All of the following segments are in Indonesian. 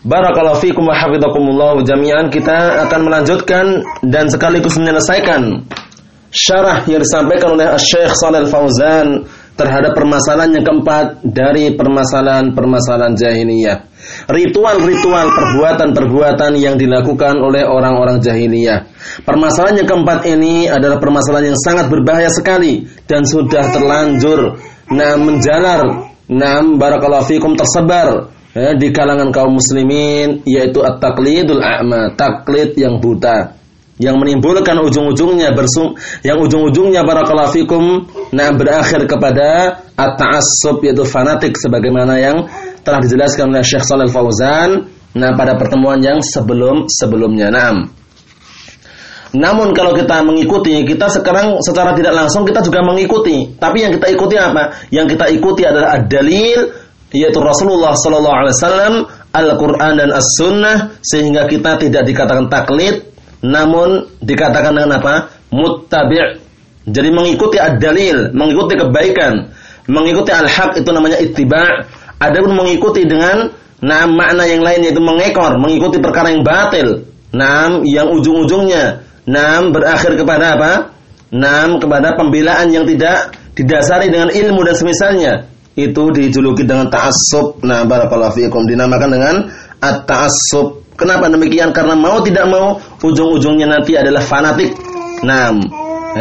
Barakallahu fikum wa hafizakumullah jami'an kita akan melanjutkan dan sekaligus menyelesaikan syarah yang disampaikan oleh Syekh Shalal Fauzan terhadap permasalahan yang keempat dari permasalahan-permasalahan jahiliyah. Ritual-ritual perbuatan-perbuatan yang dilakukan oleh orang-orang jahiliyah. Permasalahan yang keempat ini adalah permasalahan yang sangat berbahaya sekali dan sudah terlanjur nah menjalar, nah barakallahu fikum tersebar ya, di kalangan kaum muslimin yaitu at-taqlidul a'ma, taklid yang buta yang menimbulkan ujung-ujungnya bersum yang ujung-ujungnya barakallahu fikum nah berakhir kepada at-ta'assub yaitu fanatik sebagaimana yang telah dijelaskan oleh Syekh Shalal Fauzan nah pada pertemuan yang sebelum-sebelumnya. Naam. Namun kalau kita mengikuti, kita sekarang secara tidak langsung kita juga mengikuti. Tapi yang kita ikuti apa? Yang kita ikuti adalah ad-dalil yaitu Rasulullah sallallahu alaihi wasallam, Al-Qur'an dan As-Sunnah sehingga kita tidak dikatakan taklid namun dikatakan dengan apa? muttabi'. Jadi mengikuti ad-dalil, mengikuti kebaikan, mengikuti al-haq itu namanya ittiba'. Adapun mengikuti dengan nah makna yang lain yaitu mengekor, mengikuti perkara yang batil. Nam yang ujung-ujungnya nam berakhir kepada apa? Nam kepada pembelaan yang tidak didasari dengan ilmu dan semisalnya itu dijuluki dengan ta'assub. Nah, barakallahu fiikum dinamakan dengan at-ta'assub. Kenapa demikian? Karena mau tidak mau ujung-ujungnya nanti adalah fanatik. Nah,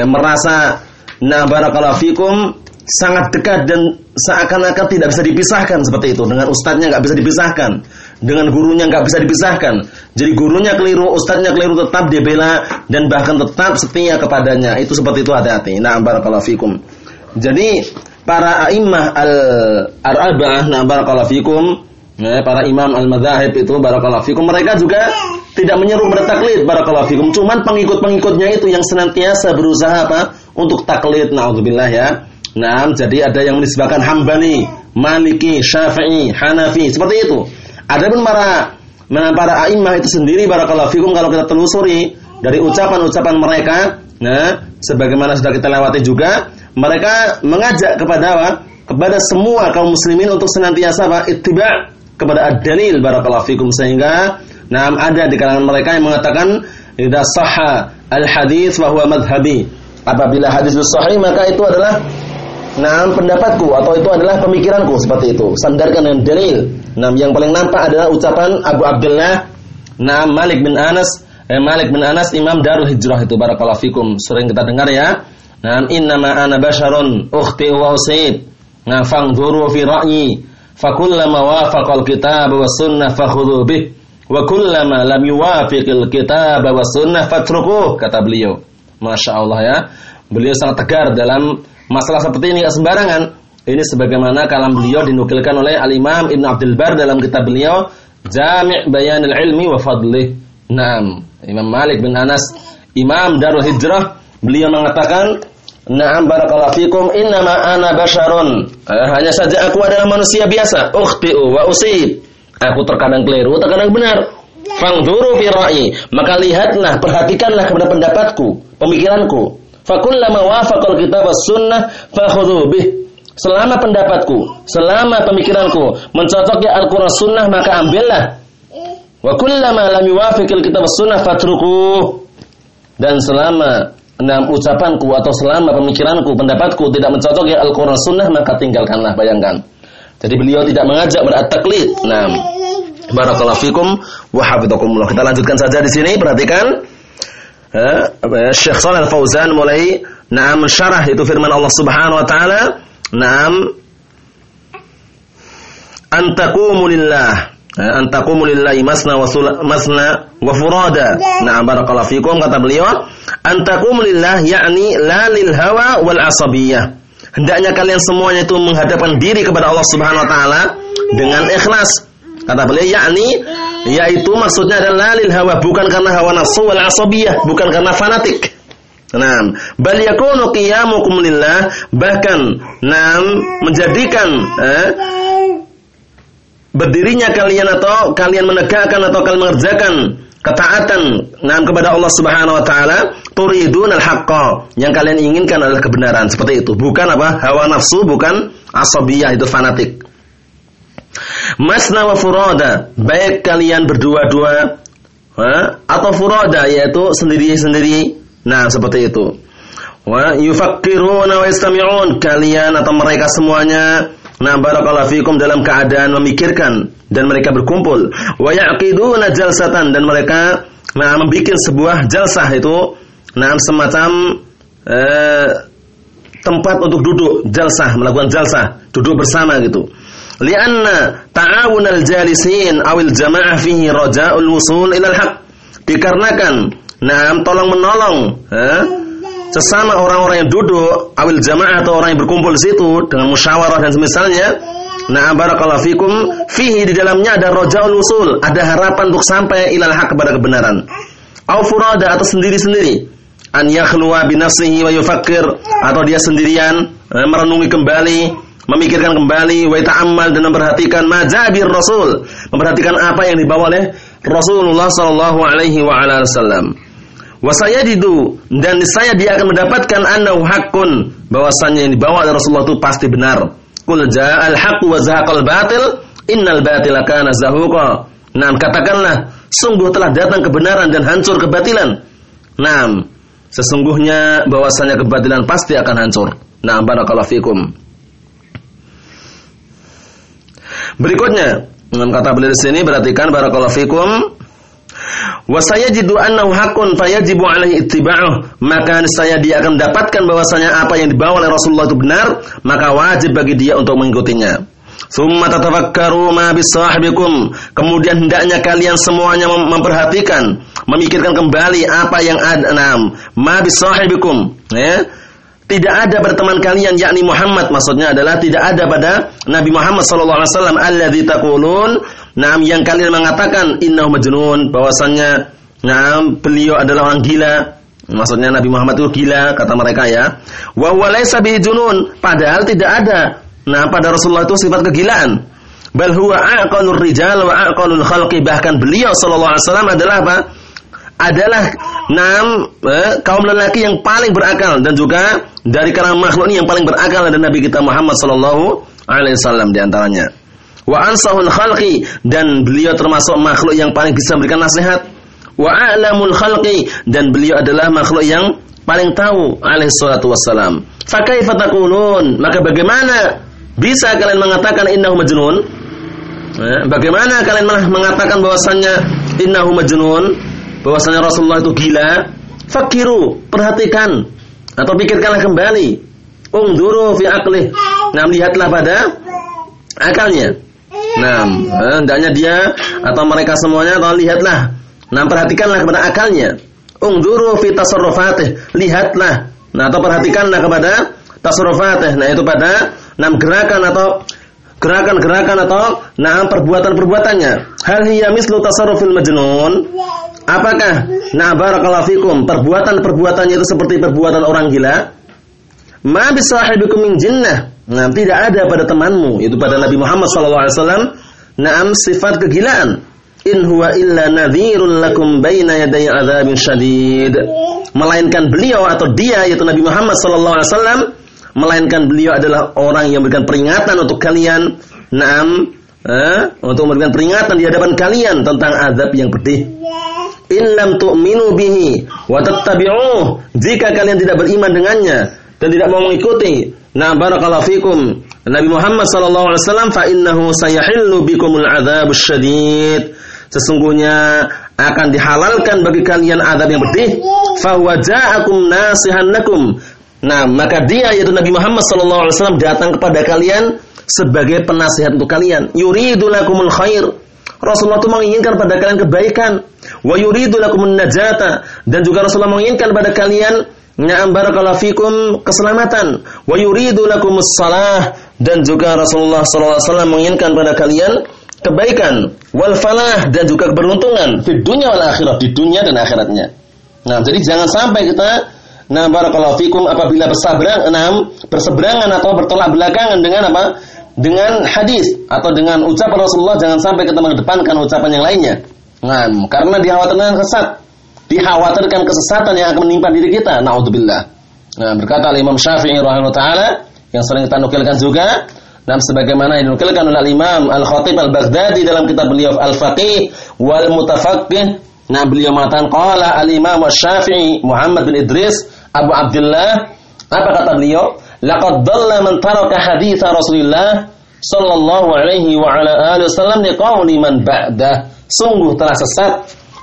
merasa nah barakallahu fiikum sangat dekat dan seakan-akan tidak bisa dipisahkan seperti itu. Dengan ustadznya nggak bisa dipisahkan, dengan gurunya nggak bisa dipisahkan. Jadi gurunya keliru, ustadznya keliru tetap dia bela dan bahkan tetap setia kepadanya. Itu seperti itu hati-hati. Nah, barakallahu fiikum. Jadi para a'immah al-arba'ah nah barakallahu fikum ya, para imam al-madzhab itu barakallahu fikum mereka juga tidak menyeru bertaklid barakallahu fikum. Cuman pengikut-pengikutnya itu yang senantiasa berusaha apa? Untuk taklid naudzubillah ya. Nah jadi ada yang menisbahkan Hambali Maliki Syafi'i Hanafi seperti itu. Adapun para nah, para a'immah itu sendiri barakallahu fikum kalau kita telusuri dari ucapan-ucapan mereka nah sebagaimana sudah kita lewati juga mereka mengajak kepada apa? Kepada semua kaum muslimin untuk senantiasa apa? Ittiba' kepada ad-dalil barakallahu fikum sehingga nah ada di kalangan mereka yang mengatakan idza sahha al-hadis wa huwa madhhabi. Apabila hadis itu sahih maka itu adalah nah pendapatku atau itu adalah pemikiranku seperti itu. Sandarkan dengan dalil. Nah, yang paling nampak adalah ucapan Abu Abdullah Nah Malik bin Anas eh, Malik bin Anas Imam Darul Hijrah itu barakallahu fikum. Sering kita dengar ya. Nah, innama ana basharun ukhti wa usib. Nah, fangduru fi ra'yi. Fakullama wafaqal kitab wa sunnah fakhudhu bih. Wa kullama lam yuwafiqil kitab wa sunnah fatrukuh, kata beliau. Masya Allah ya. Beliau sangat tegar dalam masalah seperti ini, sembarangan. Ini sebagaimana kalam beliau dinukilkan oleh Al-Imam Ibn Abdul Bar dalam kitab beliau Jami' Bayanil Ilmi wa Fadlih. Naam, Imam Malik bin Anas, Imam Darul Hijrah, beliau mengatakan Na'am barakallahu fikum innama ana basyarun. Eh, hanya saja aku adalah manusia biasa. Ukhti'u wa usib. Aku terkadang keliru, terkadang benar. Fangduru fi ra'i. Maka lihatlah, perhatikanlah kepada pendapatku, pemikiranku. Fakullama wafaqal kitab was sunnah fakhudhu bih. Selama pendapatku, selama pemikiranku mencocoki Al-Qur'an sunnah maka ambillah. Wa kullama lam yuwafiqil kitab was sunnah fatruku. Dan selama enam ucapanku atau selama pemikiranku, pendapatku tidak mencocoki Al-Quran Sunnah maka tinggalkanlah bayangkan. Jadi beliau tidak mengajak berat-taklid. Nah, barakallahu fikum wa. Kita lanjutkan saja di sini, perhatikan. Eh, Syekh Shalal Fauzan mulai Naam syarah itu firman Allah Subhanahu wa taala, Naam antaqumu lillah antaqumu lillahi masna wa masna wa furada. Nah, barakallahu fikum kata beliau, antaqumu lillah yakni la lil hawa wal asabiyah. Hendaknya kalian semuanya itu menghadapkan diri kepada Allah Subhanahu wa taala dengan ikhlas. Kata beliau yakni yaitu maksudnya adalah lil hawa bukan karena hawa nafsu wal asabiyah, bukan karena fanatik. Naam, bal yakunu qiyamukum lillah bahkan naam menjadikan eh, berdirinya kalian atau kalian menegakkan atau kalian mengerjakan ketaatan naam kepada Allah Subhanahu wa taala turidun al-haqqa. Yang kalian inginkan adalah kebenaran. Seperti itu. Bukan apa? Hawa nafsu bukan asabiyah itu fanatik. Masna wa furada baik kalian berdua-dua atau furada yaitu sendiri-sendiri. Nah, seperti itu. Wa yufakkiruna wa yastami'un. Kalian atau mereka semuanya Nah, barakallahu fikum dalam keadaan memikirkan dan mereka berkumpul. Wa yaqiduna jalsatan dan mereka nah membuat sebuah jalsah itu nah semacam eh, tempat untuk duduk jalsah, melakukan jalsah, duduk bersama gitu. Lianna ta'awun al-jalisin awil jama'ah fihi raja'ul wusul ila al-haq. Dikarenakan Nah, tolong menolong eh? Sesama orang-orang yang duduk, awil jamaah atau orang yang berkumpul di situ dengan musyawarah dan semisalnya. Nah, barakallahu fikum, fihi di dalamnya ada rojaul usul, ada harapan untuk sampai ilal haq kepada kebenaran. Au furada atau sendiri-sendiri. An yakhluwa binafsihi wa yufakkir atau dia sendirian eh, merenungi kembali, memikirkan kembali wa ta'ammal dan memperhatikan majabir Rasul, memperhatikan apa yang dibawa oleh Rasulullah sallallahu alaihi wa ala wasallam didu dan saya dia akan mendapatkan annahu haqqun bahwasanya yang dibawa oleh Rasulullah itu pasti benar. Qul ja'al haqqu wa zahaqal batil innal batila kana zahuqa. Nah, katakanlah sungguh telah datang kebenaran dan hancur kebatilan. Nah, sesungguhnya bahwasanya kebatilan pasti akan hancur. Nah, barakallahu fikum. Berikutnya, dengan kata beliau di sini perhatikan barakallahu fikum wa sayajidu annahu haqqun fayajibu alaihi ittiba'uh maka saya dia akan mendapatkan bahwasanya apa yang dibawa oleh Rasulullah itu benar maka wajib bagi dia untuk mengikutinya Summa tatafakkaru ma bisahibikum. Kemudian hendaknya kalian semuanya memperhatikan, memikirkan kembali apa yang ada enam. Ma bisahibikum, ya. Tidak ada pada teman kalian yakni Muhammad maksudnya adalah tidak ada pada Nabi Muhammad sallallahu alaihi wasallam alladzi taqulun Naam yang kalian mengatakan innahu majnun bahwasannya naam beliau adalah orang gila. Maksudnya Nabi Muhammad itu gila kata mereka ya. Wa huwa laisa junun padahal tidak ada nah pada Rasulullah itu sifat kegilaan. Bal huwa aqalur rijal wa aqalul khalqi bahkan beliau sallallahu alaihi wasallam adalah apa? Adalah enam eh, kaum lelaki yang paling berakal dan juga dari kalangan makhluk ini yang paling berakal adalah Nabi kita Muhammad sallallahu alaihi wasallam di antaranya. Wa ansahul khalqi dan beliau termasuk makhluk yang paling bisa memberikan nasihat. Wa a'lamul khalqi dan beliau adalah makhluk yang paling tahu alaihi salatu wassalam. Fa maka bagaimana bisa kalian mengatakan innahu majnun? Eh, bagaimana kalian mengatakan bahwasannya innahu majnun bahwasannya Rasulullah itu gila fakiru perhatikan atau pikirkanlah kembali ungduru fi aqlih nah lihatlah pada akalnya Nah, hendaknya dia atau mereka semuanya atau lihatlah. Nah, perhatikanlah kepada akalnya. Ungduru fi tasarrufatih. Lihatlah. Nah, atau perhatikanlah kepada tasarrufatih. Nah, itu pada enam gerakan atau gerakan-gerakan atau nah perbuatan-perbuatannya. Hal hiya mislu tasarrufil majnun? Apakah barakallahu fikum perbuatan-perbuatannya itu seperti perbuatan orang gila? Ma bisahibikum min jinnah Nah, tidak ada pada temanmu, itu pada Nabi Muhammad SAW. Naam sifat kegilaan. In huwa illa nadhirun lakum baina yaday adzabin syadid. Melainkan beliau atau dia yaitu Nabi Muhammad SAW melainkan beliau adalah orang yang memberikan peringatan untuk kalian. Naam, eh, untuk memberikan peringatan di hadapan kalian tentang azab yang pedih. In lam tu'minu bihi wa tattabi'uh. Jika kalian tidak beriman dengannya dan tidak mau mengikuti Nah, barakallahu fikum. Nabi Muhammad sallallahu alaihi wasallam fa innahu sayahillu bikumul adzab syadid. Sesungguhnya akan dihalalkan bagi kalian azab yang pedih. Fa huwa ja'akum nasihan lakum. Nah, maka dia yaitu Nabi Muhammad sallallahu alaihi wasallam datang kepada kalian sebagai penasihat untuk kalian. Yuridu lakumul khair. Rasulullah itu menginginkan pada kalian kebaikan. Wa yuridu lakumun najata dan juga Rasulullah menginginkan pada kalian Na'am barakallahu fikum keselamatan wa yuridu lakumus salah dan juga Rasulullah sallallahu alaihi wasallam menginginkan pada kalian kebaikan wal falah dan juga keberuntungan di dunia wal akhirat di dunia dan akhiratnya. Nah, jadi jangan sampai kita nah barakallahu fikum apabila berseberangan, enam berseberangan atau bertolak belakangan dengan apa? Dengan hadis atau dengan ucapan Rasulullah jangan sampai kita mengedepankan ucapan yang lainnya. Nah, karena dikhawatirkan kesesat, dikhawatirkan kesesatan yang akan menimpa diri kita. Nauzubillah. Nah, berkata Imam Syafi'i rahimahullah taala yang sering kita nukilkan juga dan sebagaimana yang dinukilkan oleh Imam Al-Khatib Al-Baghdadi dalam kitab beliau Al-Faqih wal Mutafaqqih. Nah, beliau mengatakan qala Al-Imam Syafi'i Muhammad bin Idris Abu Abdullah apa kata beliau? Laqad dhalla man taraka hadits Rasulullah sallallahu alaihi wa ala alihi wasallam liqauli man ba'da. Sungguh telah sesat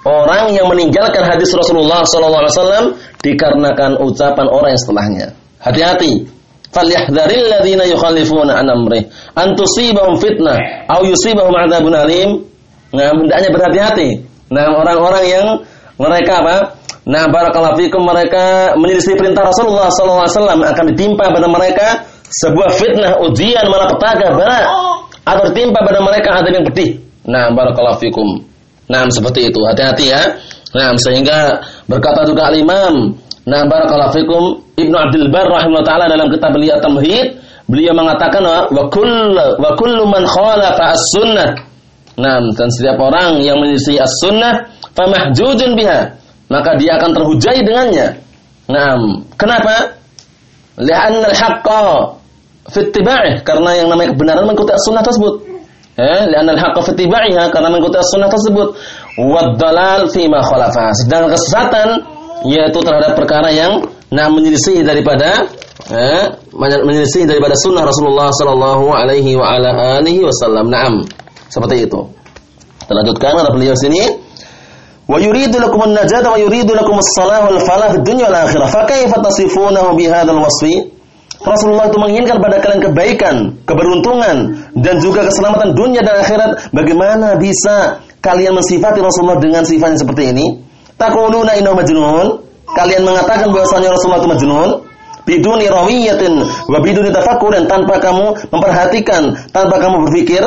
orang yang meninggalkan hadis Rasulullah wasallam dikarenakan ucapan orang yang setelahnya. Hati-hati falyahdharil ladzina yukhallifuna an amrih an tusibahum fitnah aw yusibahum adzabun alim. Nah, hendaknya berhati-hati. Nah, orang-orang yang mereka apa? Nah, barakallahu fikum mereka menyelisih perintah Rasulullah wasallam akan ditimpa pada mereka sebuah fitnah, ujian, malapetaka, bala atau ditimpa pada mereka adab yang pedih. Nah, barakallahu fikum. Nah, seperti itu. Hati-hati ya. Nah, sehingga berkata juga al-Imam Nah, barakallahu fikum Ibnu Abdul Bar rahimahullah taala dalam kitab beliau Tamhid, beliau mengatakan wa kull wa kullu man khalafa as-sunnah. Nah, dan setiap orang yang menyelisih as-sunnah famahjujun biha, maka dia akan terhujai dengannya. Nah, kenapa? Li'anna al-haqqa fi karena yang namanya kebenaran mengikuti as-sunnah tersebut. Eh, li'anna al-haqqa karena mengikuti as-sunnah tersebut. Wad dalal fi ma khalafa. Sedangkan kesesatan yaitu terhadap perkara yang nah menyelisih daripada eh, menyelisih daripada sunnah Rasulullah sallallahu alaihi wa ala alihi wasallam. Naam. Seperti itu. Terlanjutkan ada beliau sini wa yuridu lakum an-najata wa yuridu lakum as-salah wal falah fid dunya wal akhirah. Fa kaifa tasifunahu bi hadzal wasfi? Rasulullah itu menginginkan pada kalian kebaikan, keberuntungan dan juga keselamatan dunia dan akhirat. Bagaimana bisa kalian mensifati Rasulullah dengan sifat yang seperti ini? Taquluna innahu majnun? Kalian mengatakan bahwasanya Rasulullah itu majnun? Biduni rawiyatin wa biduni tafakkurin tanpa kamu memperhatikan, tanpa kamu berpikir,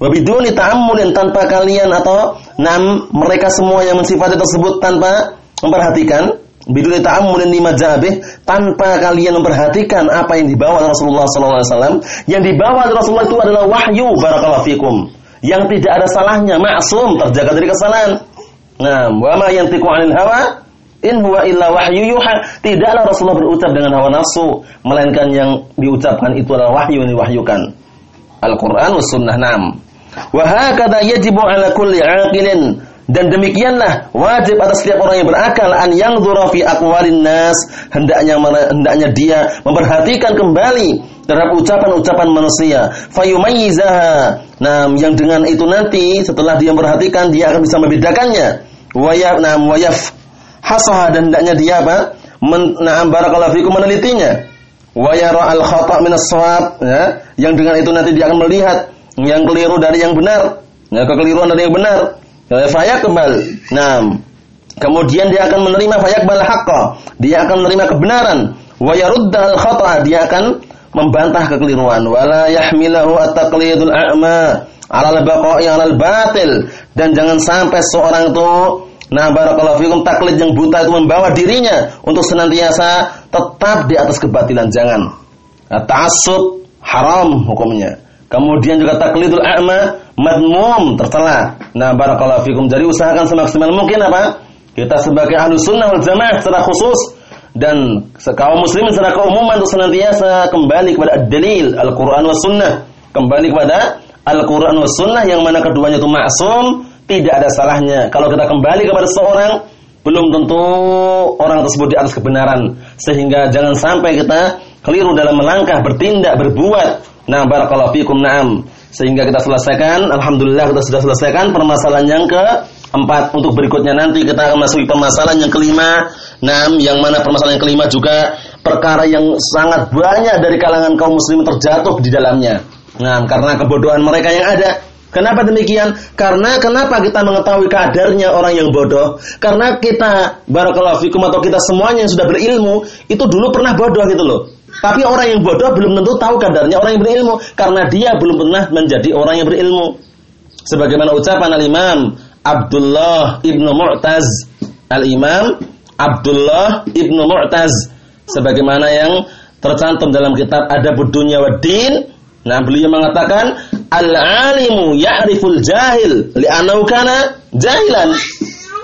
wa biduni ta'ammulin tanpa kalian atau nam mereka semua yang mensifati tersebut tanpa memperhatikan, biduni ta'ammulin lima jabih tanpa kalian memperhatikan apa yang dibawa Rasulullah wasallam. Yang dibawa Rasulullah itu adalah wahyu barakallahu fikum. Yang tidak ada salahnya, maksum, terjaga dari kesalahan. Nah, wa ma yantiqu 'anil hawa in huwa illa wahyu yuha. Tidaklah Rasulullah berucap dengan hawa nafsu, melainkan yang diucapkan itu adalah wahyu yang diwahyukan. Al-Qur'an was sunnah nam. Wa hakadha yajibu 'ala kulli 'aqilin dan demikianlah wajib atas setiap orang yang berakal an yang fi aqwalin nas. Hendaknya hendaknya dia memperhatikan kembali terhadap ucapan-ucapan manusia. Fayumayyizaha. Nah yang dengan itu nanti setelah dia memperhatikan dia akan bisa membedakannya. Wayaf nah wayaf. Hasah dan hendaknya dia apa? Men, barakallahu fikum menelitinya. Wayara al khata' min as-shawab ya. Yang dengan itu nanti dia akan melihat yang keliru dari yang benar. Ya kekeliruan dari yang benar fayak kebal. Nah, kemudian dia akan menerima fayak bal haqqa. Dia akan menerima kebenaran. Wa yarudda al khata. Dia akan membantah kekeliruan. Wala yahmilahu at-taqlidul a'ma 'ala al-baqa'i 'ala al-batil. Dan jangan sampai seorang itu Nah, barakallahu fikum taklid yang buta itu membawa dirinya untuk senantiasa tetap di atas kebatilan. Jangan. Nah, haram hukumnya. Kemudian juga taklidul a'ma madmum tercela. Nah, barakallahu fikum. Jadi usahakan semaksimal mungkin apa? Kita sebagai ahlu sunnah wal jamaah secara khusus dan kaum muslimin secara keumuman untuk senantiasa kembali kepada ad-dalil Al-Qur'an was sunnah. Kembali kepada Al-Qur'an was sunnah yang mana keduanya itu maksum, tidak ada salahnya. Kalau kita kembali kepada seorang belum tentu orang tersebut di atas kebenaran sehingga jangan sampai kita keliru dalam melangkah, bertindak, berbuat Nah, barakallahu fikum na'am. Sehingga kita selesaikan, alhamdulillah kita sudah selesaikan permasalahan yang ke empat untuk berikutnya nanti kita akan masuk permasalahan yang kelima. Nah, yang mana permasalahan yang kelima juga perkara yang sangat banyak dari kalangan kaum muslim terjatuh di dalamnya. Nah, karena kebodohan mereka yang ada. Kenapa demikian? Karena kenapa kita mengetahui kadarnya orang yang bodoh? Karena kita barakallahu fikum atau kita semuanya yang sudah berilmu itu dulu pernah bodoh gitu loh. Tapi orang yang bodoh belum tentu tahu kadarnya orang yang berilmu karena dia belum pernah menjadi orang yang berilmu. Sebagaimana ucapan al-Imam Abdullah ibnu Mu'taz, al-Imam Abdullah ibnu Mu'taz sebagaimana yang tercantum dalam kitab Adabud Dunya. Nah, beliau mengatakan al-alimu ya'riful jahil li'annahu kana jahilan.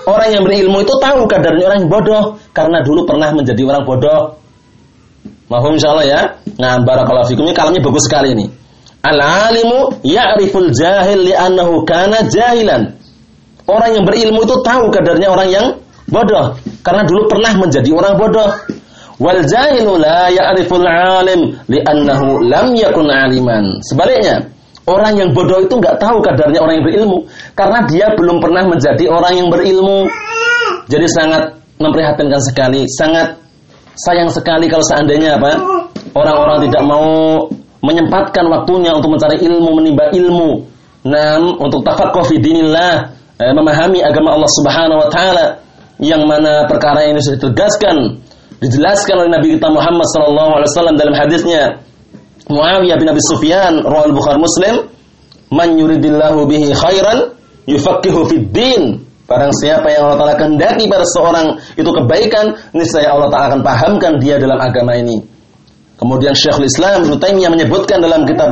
Orang yang berilmu itu tahu kadarnya orang yang bodoh karena dulu pernah menjadi orang bodoh. Mahum insyaallah ya. Nah, barakallahu fikum ini kalamnya bagus sekali ini. Al-alimu ya'riful jahil li'annahu kana jahilan. Orang yang berilmu itu tahu kadarnya orang yang bodoh karena dulu pernah menjadi orang bodoh. Wal jahilu la ya'riful 'alim li'annahu lam yakun 'aliman. Sebaliknya, orang yang bodoh itu nggak tahu kadarnya orang yang berilmu karena dia belum pernah menjadi orang yang berilmu. Jadi sangat memprihatinkan sekali, sangat sayang sekali kalau seandainya apa? Orang-orang tidak mau menyempatkan waktunya untuk mencari ilmu, menimba ilmu. Nam, untuk tafaqquh fi dinillah, eh, memahami agama Allah Subhanahu wa taala yang mana perkara ini sudah ditegaskan dijelaskan oleh Nabi kita Muhammad sallallahu alaihi wasallam dalam hadisnya Muawiyah bin Abi Sufyan rawal Bukhari Muslim man yuridillahu bihi khairan yufaqihu fid din Barang siapa yang Allah Ta'ala kehendaki pada seorang itu kebaikan, niscaya Allah Ta'ala akan pahamkan dia dalam agama ini. Kemudian Syekhul Islam Ibnu Taimiyah menyebutkan dalam kitab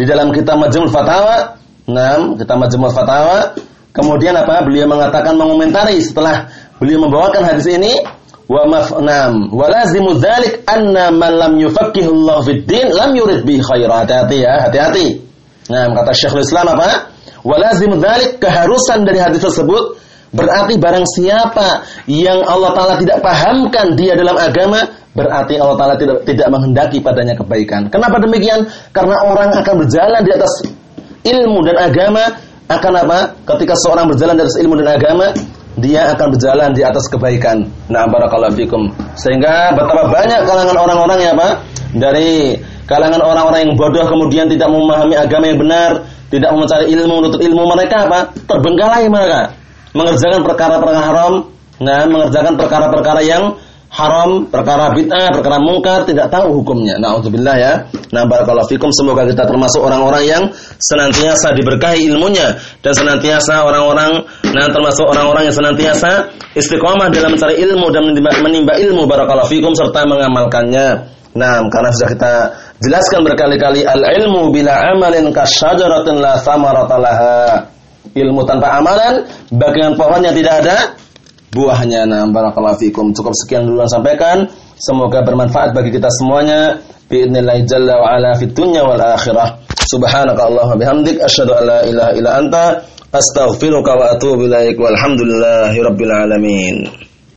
di dalam kitab Majmul Fatawa, nah, kitab Majmul Fatawa, kemudian apa? Beliau mengatakan mengomentari setelah beliau membawakan hadis ini, wa mafnam wa lazimu dzalik anna man lam yufaqqihu Allah fid din lam yurid bi khair hati-hati ya hati-hati nah kata Syekhul Islam apa wa dzalik keharusan dari hadis tersebut berarti barang siapa yang Allah taala tidak pahamkan dia dalam agama berarti Allah taala tidak tidak menghendaki padanya kebaikan kenapa demikian karena orang akan berjalan di atas ilmu dan agama akan apa ketika seorang berjalan di atas ilmu dan agama dia akan berjalan di atas kebaikan. Nah, barakallahu fikum. Sehingga betapa banyak kalangan orang-orang ya, Pak, dari kalangan orang-orang yang bodoh kemudian tidak memahami agama yang benar, tidak mencari ilmu untuk ilmu mereka apa? Terbengkalai mereka. Mengerjakan perkara-perkara haram, nah, mengerjakan perkara-perkara yang haram, perkara bid'ah, perkara mungkar, tidak tahu hukumnya. Nauzubillah ya. Nah, barakallahu fikum semoga kita termasuk orang-orang yang senantiasa diberkahi ilmunya dan senantiasa orang-orang nah termasuk orang-orang yang senantiasa istiqomah dalam mencari ilmu dan menimba, menimba ilmu barakallahu fikum serta mengamalkannya. Nah, karena sudah kita jelaskan berkali-kali al-ilmu bila amalin kasyajaratin la samarata laha. Ilmu tanpa amalan bagian pohonnya tidak ada buahnya. Nah, barakallahu fikum. Cukup sekian dulu yang sampaikan. Semoga bermanfaat bagi kita semuanya. Bi'idznillah jalla wa ala fid dunya wal akhirah. Subhanaka Allahumma bihamdik asyhadu an la ilaha illa anta astaghfiruka wa atubu ilaik walhamdulillahi rabbil alamin.